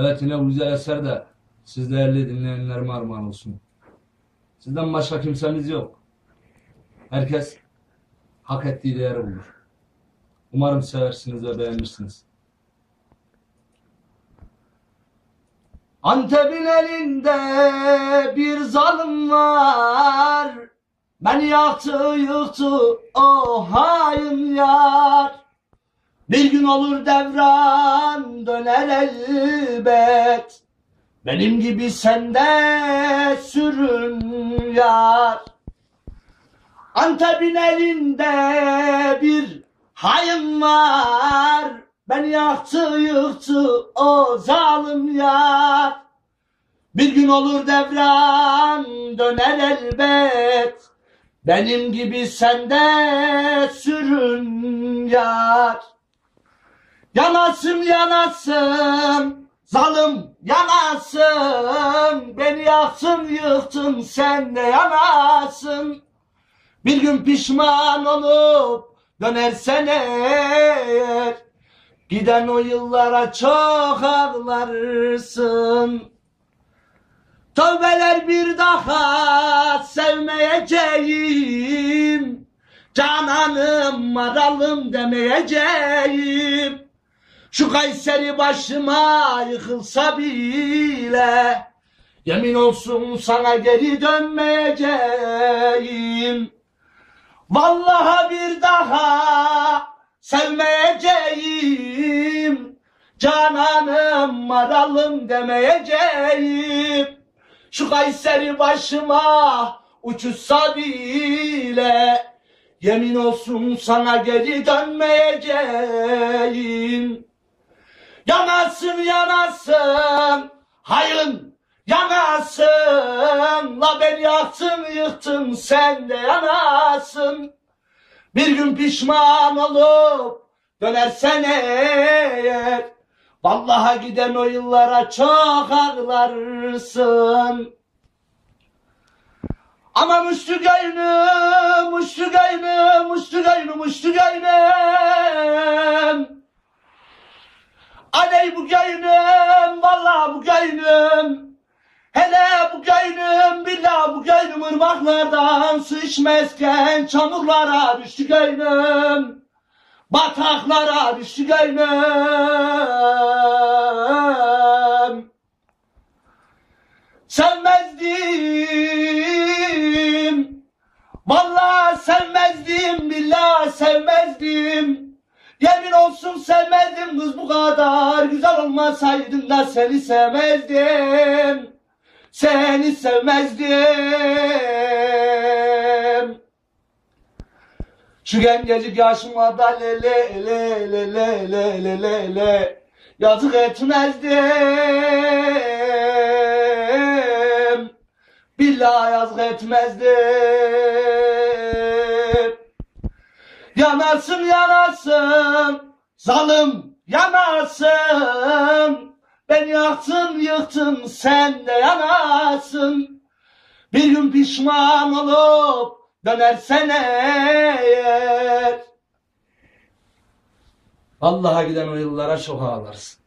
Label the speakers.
Speaker 1: Evet yine güzel eser de siz değerli dinleyenlerime armağan olsun. Sizden başka kimsemiz yok. Herkes hak ettiği değeri bulur. Umarım seversiniz ve beğenirsiniz. Antep'in elinde bir zalim var. Beni yaktı yıktı o hain yar. Bir gün olur devran döner elbet. Benim gibi sende sürün yar. Antep'in elinde bir hain var. Beni yaktı yıktı o zalim yar. Bir gün olur devran döner elbet. Benim gibi sende sürün yar. Yanasın yanasın. Zalim yanasın. Beni yaktın yıktın. Sen de yanasın. Bir gün pişman olup dönersen eğer Giden o yıllara çok ağlarsın. Tövbeler bir daha sevmeyeceğim. Cananım maralım demeyeceğim Şu Kayseri başıma yıkılsa bile Yemin olsun sana geri dönmeyeceğim Vallahi bir daha sevmeyeceğim. Cananım maralım demeyeceğim. Şu Kayseri başıma uçuşsa bile yemin olsun sana geri dönmeyeceğim. Yanasın yanasın. Hayın yanasın. La beni yaktın yıktın sen de yanasın. Bir gün pişman olup dönersen eğer Vallahi giden o yıllara çok ağlarsın. Ama muştu gaynı, muştu gaynı, muştu gaynı, muştu gaynım Aney bu gaynım, vallahi bu gaynım Hele bu göynüm billah bu göynüm ırmaklardan su içmezken çamurlara düştü göynüm. Bataklara düştü göynüm. Sevmezdim. Vallahi sevmezdim billah sevmezdim sevmezdim kız bu kadar. Güzel olmasaydın da seni sevmezdim. Seni sevmezdim. Şu gencecik yaşıma da lele lele lele lele lele Yazık etmezdim. Billahi yazık etmezdim. Yanarsın yanarsın zalim yanasın. Beni yaktın yıktın sen de yanasın. Bir gün pişman olup dönersen eğer. Vallahi giden o yıllara çok ağlarsın.